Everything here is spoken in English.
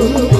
you.